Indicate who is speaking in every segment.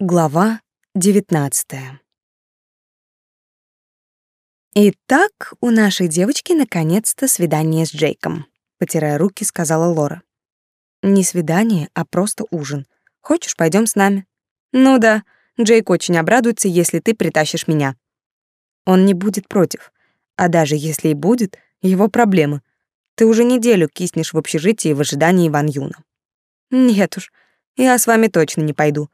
Speaker 1: Глава 19. Итак, у нашей девочки наконец-то свидание с Джейком, потирая руки, сказала Лора. Не свидание, а просто ужин. Хочешь, пойдем с нами? Ну да, Джейк очень обрадуется, если ты притащишь меня. Он не будет против. А даже если и будет, его проблемы. Ты уже неделю киснешь в общежитии в ожидании Ван Юна. Нет уж, я с вами точно не пойду.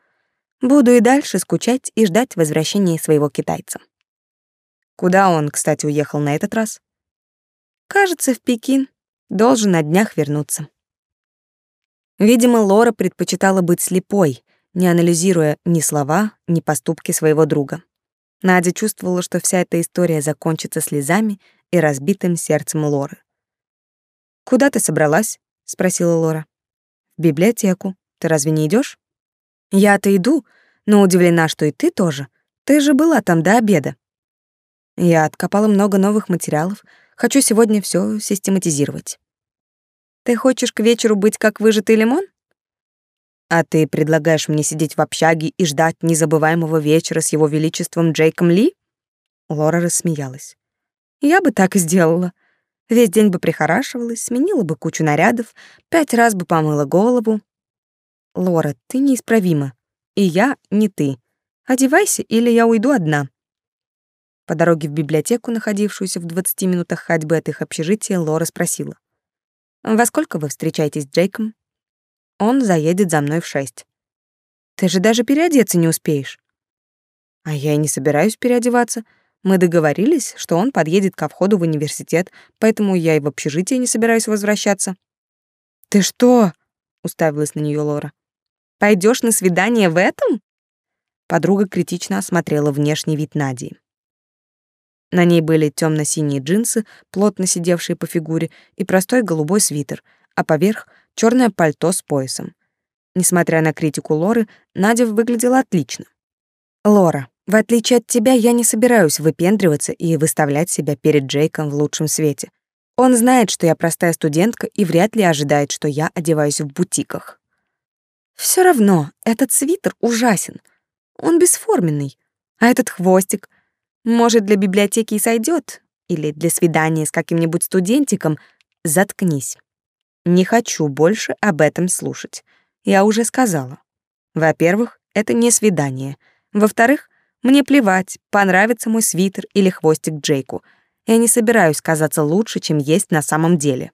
Speaker 1: Буду и дальше скучать и ждать возвращения своего китайца. Куда он, кстати, уехал на этот раз? Кажется, в Пекин. Должен на днях вернуться. Видимо, Лора предпочитала быть слепой, не анализируя ни слова, ни поступки своего друга. Надя чувствовала, что вся эта история закончится слезами и разбитым сердцем Лоры. «Куда ты собралась?» — спросила Лора. «В библиотеку. Ты разве не идешь? Я-то иду, но удивлена, что и ты тоже. Ты же была там до обеда. Я откопала много новых материалов. Хочу сегодня все систематизировать. Ты хочешь к вечеру быть как выжатый лимон? А ты предлагаешь мне сидеть в общаге и ждать незабываемого вечера с его величеством Джейком Ли? Лора рассмеялась. Я бы так и сделала. Весь день бы прихорашивалась, сменила бы кучу нарядов, пять раз бы помыла голову, Лора, ты неисправима. И я не ты. Одевайся, или я уйду одна. По дороге в библиотеку, находившуюся в 20 минутах ходьбы от их общежития, Лора спросила. «Во сколько вы встречаетесь с Джейком?» «Он заедет за мной в шесть». «Ты же даже переодеться не успеешь». «А я и не собираюсь переодеваться. Мы договорились, что он подъедет ко входу в университет, поэтому я и в общежитие не собираюсь возвращаться». «Ты что?» — уставилась на нее Лора. Пойдешь на свидание в этом? Подруга критично осмотрела внешний вид Нади. На ней были темно синие джинсы, плотно сидевшие по фигуре, и простой голубой свитер, а поверх черное пальто с поясом. Несмотря на критику Лоры, Надя выглядела отлично. Лора, в отличие от тебя, я не собираюсь выпендриваться и выставлять себя перед Джейком в лучшем свете. Он знает, что я простая студентка и вряд ли ожидает, что я одеваюсь в бутиках. Все равно этот свитер ужасен. Он бесформенный. А этот хвостик, может, для библиотеки и сойдет, или для свидания с каким-нибудь студентиком, заткнись. Не хочу больше об этом слушать. Я уже сказала. Во-первых, это не свидание. Во-вторых, мне плевать, понравится мой свитер или хвостик Джейку. Я не собираюсь казаться лучше, чем есть на самом деле.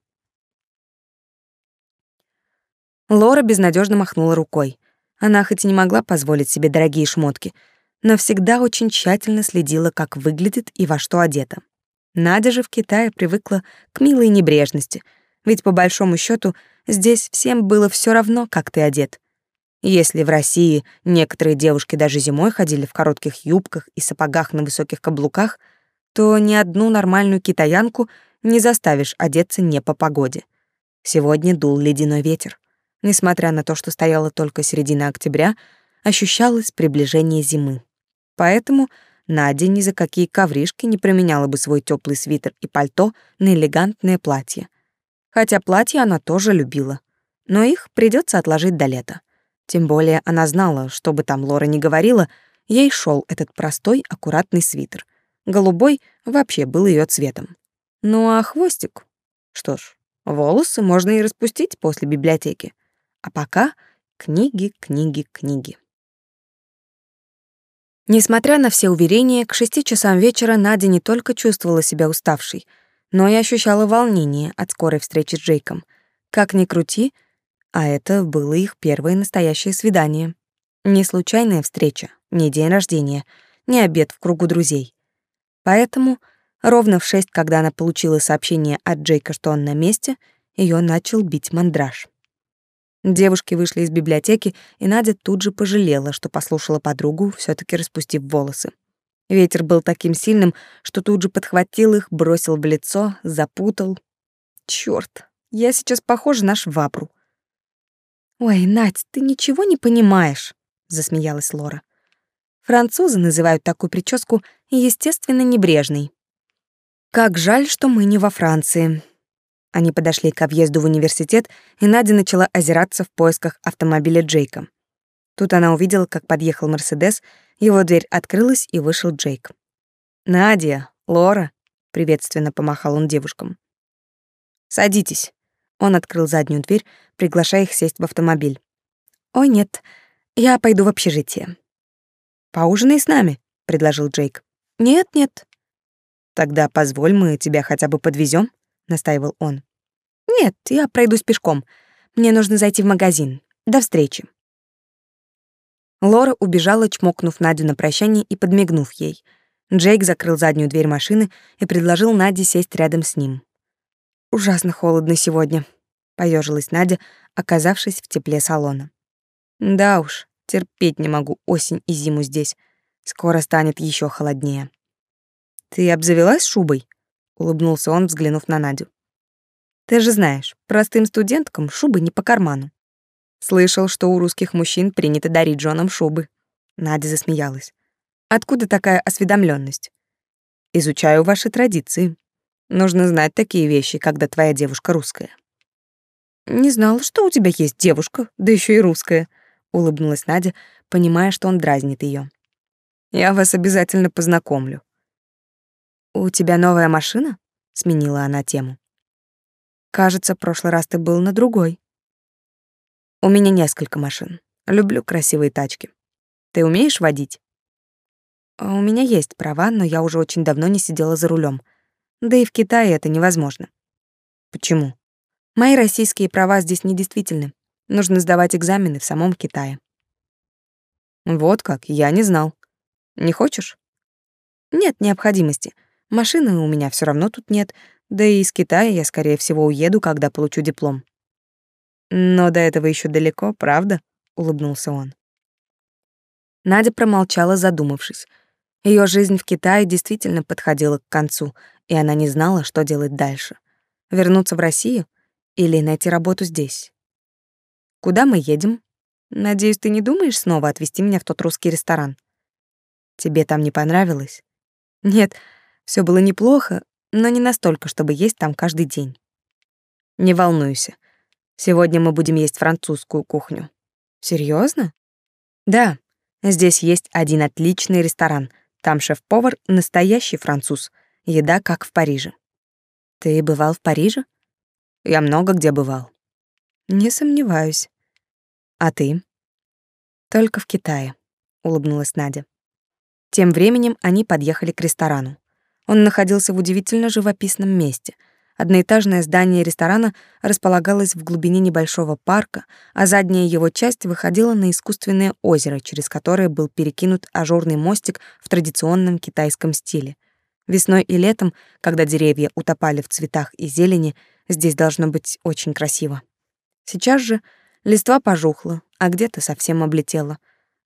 Speaker 1: Лора безнадежно махнула рукой. Она хоть и не могла позволить себе дорогие шмотки, но всегда очень тщательно следила, как выглядит и во что одета. Надя же в Китае привыкла к милой небрежности, ведь по большому счету здесь всем было все равно, как ты одет. Если в России некоторые девушки даже зимой ходили в коротких юбках и сапогах на высоких каблуках, то ни одну нормальную китаянку не заставишь одеться не по погоде. Сегодня дул ледяной ветер. Несмотря на то, что стояла только середина октября, ощущалось приближение зимы. Поэтому Надя ни за какие ковришки не променяла бы свой теплый свитер и пальто на элегантное платье. Хотя платье она тоже любила, но их придется отложить до лета. Тем более она знала, что бы там Лора ни говорила, ей шел этот простой, аккуратный свитер. Голубой вообще был ее цветом. Ну а хвостик? Что ж, волосы можно и распустить после библиотеки. А пока книги, книги, книги. Несмотря на все уверения, к шести часам вечера Надя не только чувствовала себя уставшей, но и ощущала волнение от скорой встречи с Джейком. Как ни крути, а это было их первое настоящее свидание. Не случайная встреча, не день рождения, не обед в кругу друзей. Поэтому ровно в шесть, когда она получила сообщение от Джейка, что он на месте, ее начал бить мандраж. Девушки вышли из библиотеки, и Надя тут же пожалела, что послушала подругу, все таки распустив волосы. Ветер был таким сильным, что тут же подхватил их, бросил в лицо, запутал. Чёрт, я сейчас похожа на швабру. «Ой, Надь, ты ничего не понимаешь», — засмеялась Лора. «Французы называют такую прическу естественно небрежной. Как жаль, что мы не во Франции. Они подошли к въезду в университет, и Надя начала озираться в поисках автомобиля Джейка. Тут она увидела, как подъехал Мерседес, его дверь открылась, и вышел Джейк. «Надя, Лора», — приветственно помахал он девушкам. «Садитесь». Он открыл заднюю дверь, приглашая их сесть в автомобиль. «Ой, нет, я пойду в общежитие». «Поужинай с нами», — предложил Джейк. «Нет, нет». «Тогда позволь, мы тебя хотя бы подвезем, настаивал он. «Нет, я пройдусь пешком. Мне нужно зайти в магазин. До встречи». Лора убежала, чмокнув Надю на прощание и подмигнув ей. Джейк закрыл заднюю дверь машины и предложил Наде сесть рядом с ним. «Ужасно холодно сегодня», — поежилась Надя, оказавшись в тепле салона. «Да уж, терпеть не могу осень и зиму здесь. Скоро станет еще холоднее». «Ты обзавелась шубой?» — улыбнулся он, взглянув на Надю. «Ты же знаешь, простым студенткам шубы не по карману». Слышал, что у русских мужчин принято дарить женам шубы. Надя засмеялась. Откуда такая осведомленность? Изучаю ваши традиции. Нужно знать такие вещи, когда твоя девушка русская. Не знала, что у тебя есть девушка, да еще и русская, улыбнулась Надя, понимая, что он дразнит ее. Я вас обязательно познакомлю. У тебя новая машина? сменила она тему. Кажется, прошлый раз ты был на другой. У меня несколько машин. Люблю красивые тачки. Ты умеешь водить? А у меня есть права, но я уже очень давно не сидела за рулем. Да и в Китае это невозможно. Почему? Мои российские права здесь недействительны. Нужно сдавать экзамены в самом Китае. Вот как, я не знал. Не хочешь? Нет необходимости. Машины у меня все равно тут нет, да и из Китая я, скорее всего, уеду, когда получу диплом. Но до этого еще далеко, правда? улыбнулся он. Надя промолчала, задумавшись. Ее жизнь в Китае действительно подходила к концу, и она не знала, что делать дальше. Вернуться в Россию или найти работу здесь? Куда мы едем? Надеюсь, ты не думаешь снова отвезти меня в тот русский ресторан? Тебе там не понравилось? Нет, все было неплохо, но не настолько, чтобы есть там каждый день. Не волнуйся. Сегодня мы будем есть французскую кухню. Серьезно? Да. Здесь есть один отличный ресторан. Там шеф-повар настоящий француз. Еда как в Париже. Ты бывал в Париже? Я много где бывал. Не сомневаюсь. А ты? Только в Китае, улыбнулась Надя. Тем временем они подъехали к ресторану. Он находился в удивительно живописном месте — Одноэтажное здание ресторана располагалось в глубине небольшого парка, а задняя его часть выходила на искусственное озеро, через которое был перекинут ажурный мостик в традиционном китайском стиле. Весной и летом, когда деревья утопали в цветах и зелени, здесь должно быть очень красиво. Сейчас же листва пожухла, а где-то совсем облетела.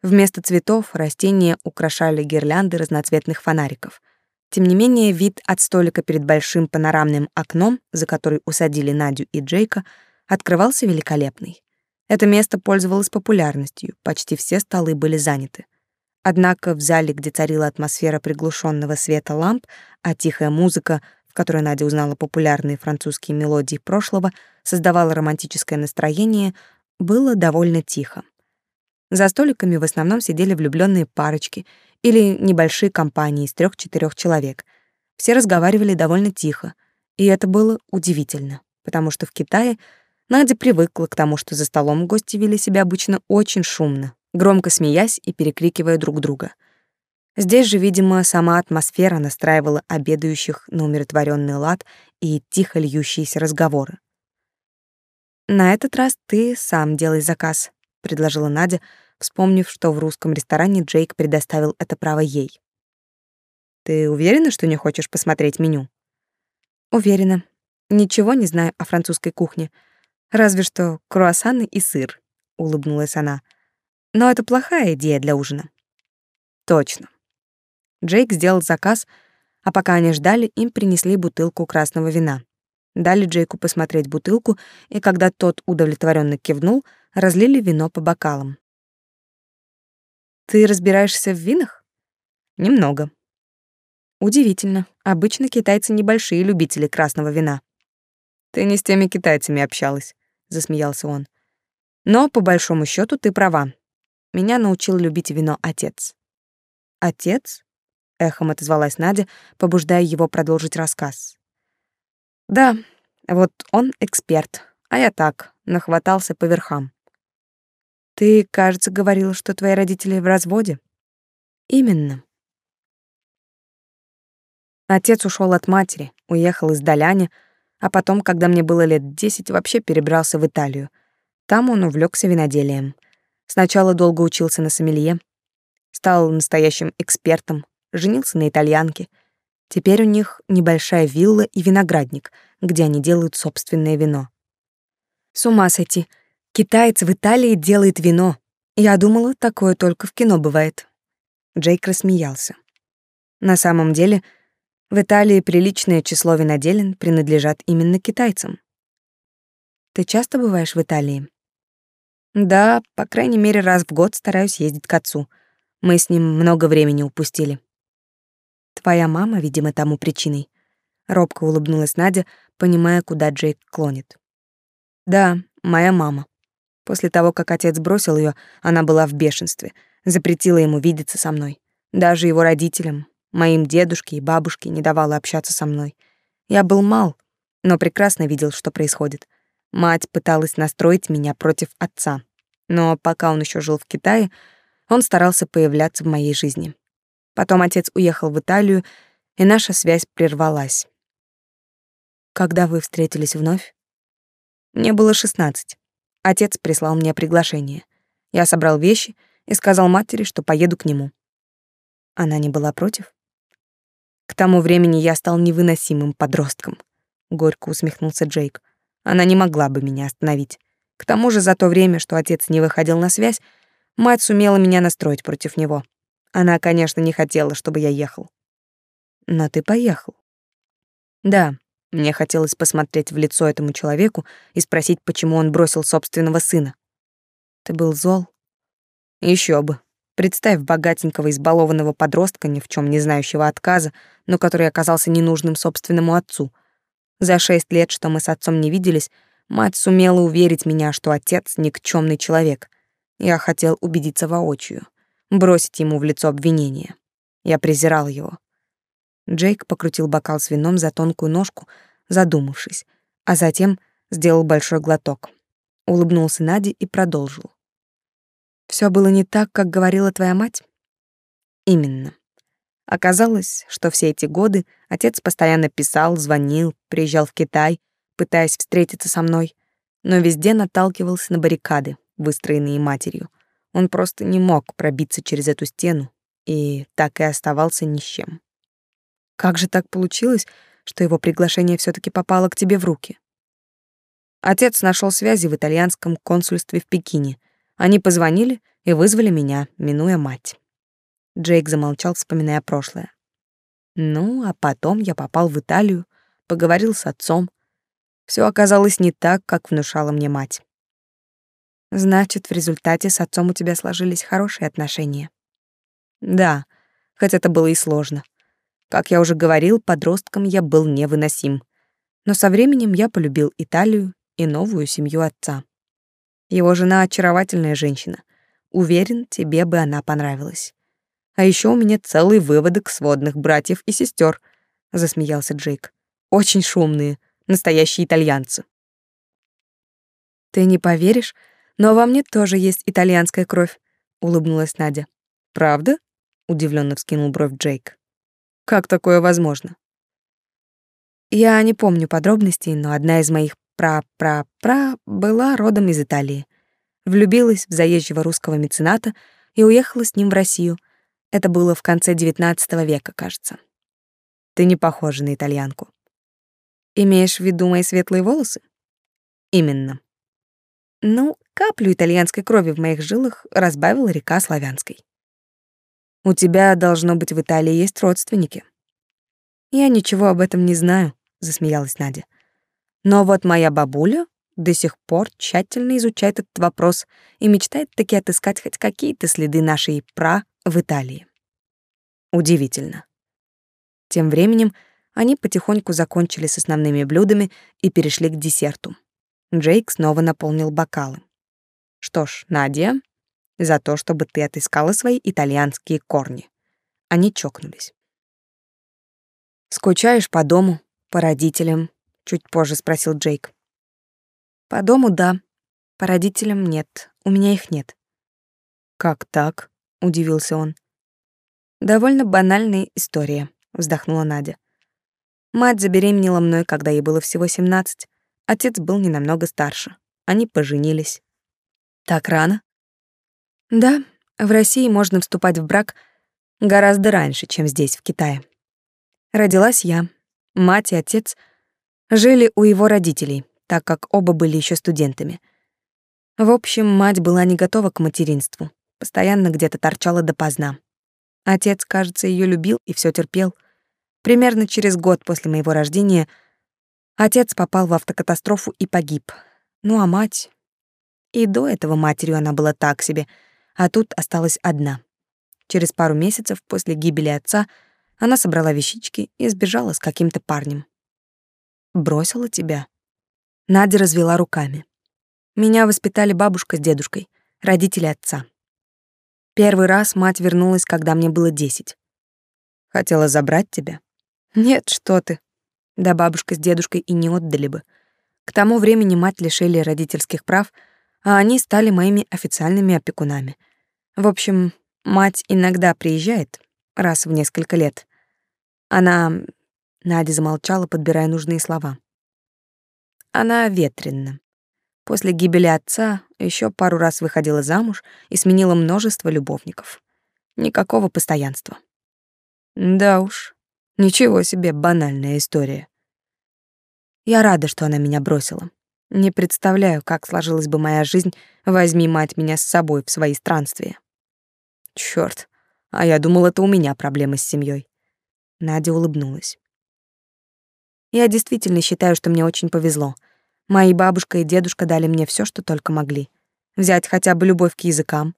Speaker 1: Вместо цветов растения украшали гирлянды разноцветных фонариков — тем не менее, вид от столика перед большим панорамным окном, за который усадили Надю и Джейка, открывался великолепный. Это место пользовалось популярностью, почти все столы были заняты. Однако в зале, где царила атмосфера приглушенного света ламп, а тихая музыка, в которой Надя узнала популярные французские мелодии прошлого, создавала романтическое настроение, было довольно тихо. За столиками в основном сидели влюбленные парочки или небольшие компании из трех-четырех человек. Все разговаривали довольно тихо, и это было удивительно, потому что в Китае Надя привыкла к тому, что за столом гости вели себя обычно очень шумно, громко смеясь и перекрикивая друг друга. Здесь же, видимо, сама атмосфера настраивала обедающих на умиротворенный лад и тихо льющиеся разговоры. «На этот раз ты сам делай заказ», — предложила Надя, вспомнив, что в русском ресторане Джейк предоставил это право ей. «Ты уверена, что не хочешь посмотреть меню?» «Уверена. Ничего не знаю о французской кухне. Разве что круассаны и сыр», — улыбнулась она. «Но это плохая идея для ужина». «Точно». Джейк сделал заказ, а пока они ждали, им принесли бутылку красного вина. Дали Джейку посмотреть бутылку, и когда тот удовлетворенно кивнул, разлили вино по бокалам. Ты разбираешься в винах? Немного. Удивительно. Обычно китайцы небольшие любители красного вина. Ты не с теми китайцами общалась, засмеялся он. Но по большому счету ты права. меня научил любить вино отец. Отец? эхом отозвалась Надя, побуждая его продолжить рассказ. Да, вот он эксперт, а я так, нахватался по верхам. Ты, кажется, говорила, что твои родители в разводе. Именно. Отец ушел от матери, уехал из Доляни, а потом, когда мне было лет десять, вообще перебрался в Италию. Там он увлекся виноделием. Сначала долго учился на сомелье, стал настоящим экспертом, женился на итальянке. Теперь у них небольшая вилла и виноградник, где они делают собственное вино. С ума сойти. Китаец в Италии делает вино. Я думала, такое только в кино бывает. Джейк рассмеялся. На самом деле, в Италии приличное число виноделин принадлежат именно китайцам. Ты часто бываешь в Италии? Да, по крайней мере, раз в год стараюсь ездить к отцу. Мы с ним много времени упустили. Твоя мама, видимо, тому причиной. Робко улыбнулась Надя, понимая, куда Джейк клонит. Да, моя мама. После того, как отец бросил ее, она была в бешенстве, запретила ему видеться со мной. Даже его родителям, моим дедушке и бабушке не давала общаться со мной. Я был мал, но прекрасно видел, что происходит. Мать пыталась настроить меня против отца. Но пока он еще жил в Китае, он старался появляться в моей жизни. Потом отец уехал в Италию, и наша связь прервалась. Когда вы встретились вновь? Мне было 16. Отец прислал мне приглашение. Я собрал вещи и сказал матери, что поеду к нему. Она не была против? К тому времени я стал невыносимым подростком. Горько усмехнулся Джейк. Она не могла бы меня остановить. К тому же за то время, что отец не выходил на связь, мать сумела меня настроить против него. Она, конечно, не хотела, чтобы я ехал. Но ты поехал. Да, мне хотелось посмотреть в лицо этому человеку и спросить, почему он бросил собственного сына. Ты был зол? Еще бы. Представь богатенького избалованного подростка, ни в чем не знающего отказа, но который оказался ненужным собственному отцу. За шесть лет, что мы с отцом не виделись, мать сумела уверить меня, что отец — никчемный человек. Я хотел убедиться воочию, бросить ему в лицо обвинение. Я презирал его. Джейк покрутил бокал с вином за тонкую ножку, задумавшись, а затем сделал большой глоток. Улыбнулся Наде и продолжил. Все было не так, как говорила твоя мать? Именно. Оказалось, что все эти годы отец постоянно писал, звонил, приезжал в Китай, пытаясь встретиться со мной, но везде наталкивался на баррикады, выстроенные матерью. Он просто не мог пробиться через эту стену и так и оставался ни с чем. Как же так получилось, что его приглашение все таки попало к тебе в руки? Отец нашел связи в итальянском консульстве в Пекине. Они позвонили и вызвали меня, минуя мать. Джейк замолчал, вспоминая прошлое. Ну, а потом я попал в Италию, поговорил с отцом. Все оказалось не так, как внушала мне мать. Значит, в результате с отцом у тебя сложились хорошие отношения. Да, хоть это было и сложно. Как я уже говорил, подростком я был невыносим. Но со временем я полюбил Италию и новую семью отца. Его жена очаровательная женщина. Уверен, тебе бы она понравилась. А еще у меня целый выводок сводных братьев и сестер, засмеялся Джейк. Очень шумные, настоящие итальянцы. Ты не поверишь, но во мне тоже есть итальянская кровь, улыбнулась Надя. Правда? удивленно вскинул бровь Джейк. Как такое возможно? Я не помню подробностей, но одна из моих пра-пра-пра была родом из Италии. Влюбилась в заезжего русского мецената и уехала с ним в Россию. Это было в конце XIX века, кажется. Ты не похожа на итальянку. Имеешь в виду мои светлые волосы? Именно. Ну, каплю итальянской крови в моих жилах разбавила река Славянской. У тебя, должно быть, в Италии есть родственники. Я ничего об этом не знаю, засмеялась Надя. Но вот моя бабуля до сих пор тщательно изучает этот вопрос и мечтает таки отыскать хоть какие-то следы нашей пра в Италии. Удивительно. Тем временем они потихоньку закончили с основными блюдами и перешли к десерту. Джейк снова наполнил бокалы. Что ж, Надя, за то, чтобы ты отыскала свои итальянские корни. Они чокнулись. Скучаешь по дому, по родителям? чуть позже спросил Джейк. По дому да, по родителям нет. У меня их нет. Как так? удивился он. Довольно банальная история, вздохнула Надя. Мать забеременела мной, когда ей было всего 17. Отец был не намного старше. Они поженились. Так рано? Да, в России можно вступать в брак гораздо раньше, чем здесь, в Китае. Родилась я. Мать и отец жили у его родителей, так как оба были еще студентами. В общем, мать была не готова к материнству, постоянно где-то торчала допоздна. Отец, кажется, ее любил и все терпел. Примерно через год после моего рождения отец попал в автокатастрофу и погиб. Ну а мать... И до этого матерью она была так себе, а тут осталась одна. Через пару месяцев после гибели отца она собрала вещички и сбежала с каким-то парнем. «Бросила тебя?» Надя развела руками. Меня воспитали бабушка с дедушкой, родители отца. Первый раз мать вернулась, когда мне было десять. Хотела забрать тебя? Нет, что ты. Да бабушка с дедушкой и не отдали бы. К тому времени мать лишили родительских прав, а они стали моими официальными опекунами. В общем, мать иногда приезжает, раз в несколько лет. Она... Надя замолчала, подбирая нужные слова. Она ветренна. После гибели отца еще пару раз выходила замуж и сменила множество любовников. Никакого постоянства. Да уж, ничего себе банальная история. Я рада, что она меня бросила. Не представляю, как сложилась бы моя жизнь, возьми мать меня с собой в свои странствия. Чёрт, а я думала, это у меня проблемы с семьей. Надя улыбнулась. Я действительно считаю, что мне очень повезло. Мои бабушка и дедушка дали мне все, что только могли. Взять хотя бы любовь к языкам.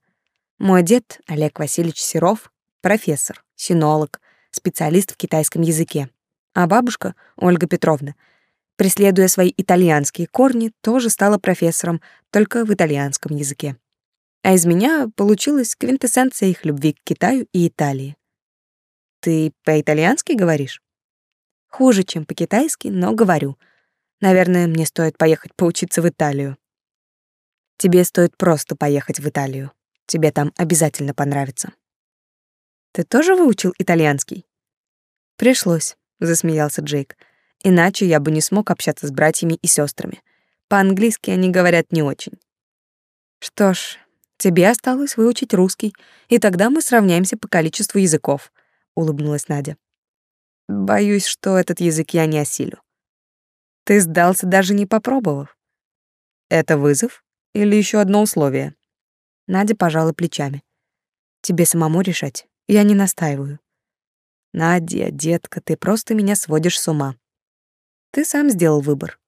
Speaker 1: Мой дед, Олег Васильевич Серов, профессор, синолог, специалист в китайском языке. А бабушка, Ольга Петровна, преследуя свои итальянские корни, тоже стала профессором, только в итальянском языке. А из меня получилась квинтэссенция их любви к Китаю и Италии. Ты по-итальянски говоришь? Хуже, чем по-китайски, но говорю — Наверное, мне стоит поехать поучиться в Италию. Тебе стоит просто поехать в Италию. Тебе там обязательно понравится. Ты тоже выучил итальянский? Пришлось, засмеялся Джейк. Иначе я бы не смог общаться с братьями и сестрами. По-английски они говорят не очень. Что ж, тебе осталось выучить русский, и тогда мы сравняемся по количеству языков, улыбнулась Надя. Боюсь, что этот язык я не осилю. Ты сдался, даже не попробовав. Это вызов или еще одно условие? Надя пожала плечами. Тебе самому решать. Я не настаиваю. Надя, детка, ты просто меня сводишь с ума. Ты сам сделал выбор.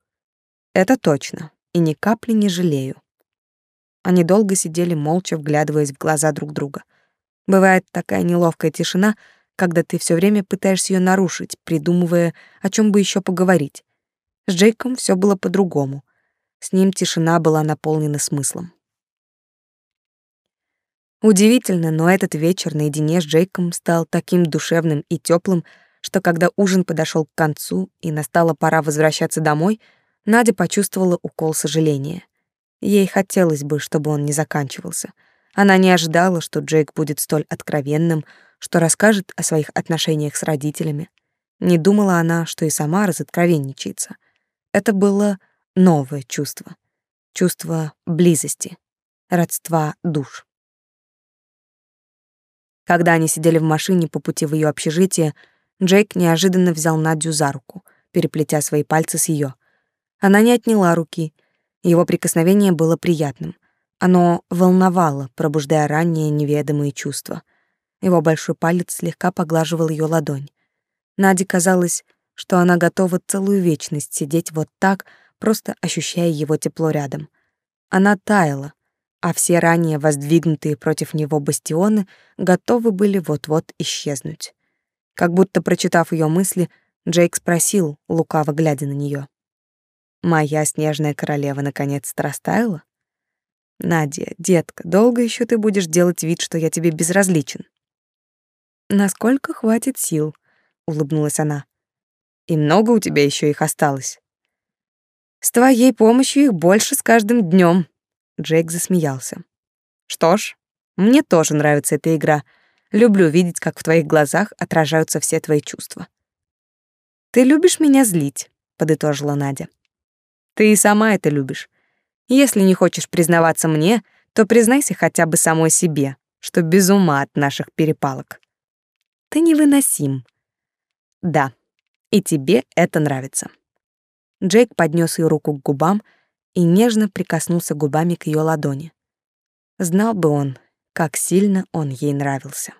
Speaker 1: Это точно, и ни капли не жалею. Они долго сидели молча, вглядываясь в глаза друг друга. Бывает такая неловкая тишина, когда ты все время пытаешься ее нарушить, придумывая, о чем бы еще поговорить. С Джейком все было по-другому. С ним тишина была наполнена смыслом. Удивительно, но этот вечер наедине с Джейком стал таким душевным и теплым, что когда ужин подошел к концу и настала пора возвращаться домой, Надя почувствовала укол сожаления. Ей хотелось бы, чтобы он не заканчивался. Она не ожидала, что Джейк будет столь откровенным, что расскажет о своих отношениях с родителями. Не думала она, что и сама разоткровенничается — это было новое чувство. Чувство близости, родства душ. Когда они сидели в машине по пути в ее общежитие, Джейк неожиданно взял Надю за руку, переплетя свои пальцы с ее. Она не отняла руки. Его прикосновение было приятным. Оно волновало, пробуждая ранние неведомые чувства. Его большой палец слегка поглаживал ее ладонь. Наде казалось, что она готова целую вечность сидеть вот так, просто ощущая его тепло рядом. Она таяла, а все ранее воздвигнутые против него бастионы готовы были вот-вот исчезнуть. Как будто прочитав ее мысли, Джейк спросил, лукаво глядя на нее: "Моя снежная королева наконец-то растаяла?" Надя, детка, долго еще ты будешь делать вид, что я тебе безразличен? Насколько хватит сил, улыбнулась она. И много у тебя еще их осталось? С твоей помощью их больше с каждым днем. Джейк засмеялся. Что ж, мне тоже нравится эта игра. Люблю видеть, как в твоих глазах отражаются все твои чувства. Ты любишь меня злить, подытожила Надя. Ты и сама это любишь. Если не хочешь признаваться мне, то признайся хотя бы самой себе, что без ума от наших перепалок. Ты невыносим. Да, и тебе это нравится. Джейк поднес ее руку к губам и нежно прикоснулся губами к ее ладони. Знал бы он, как сильно он ей нравился.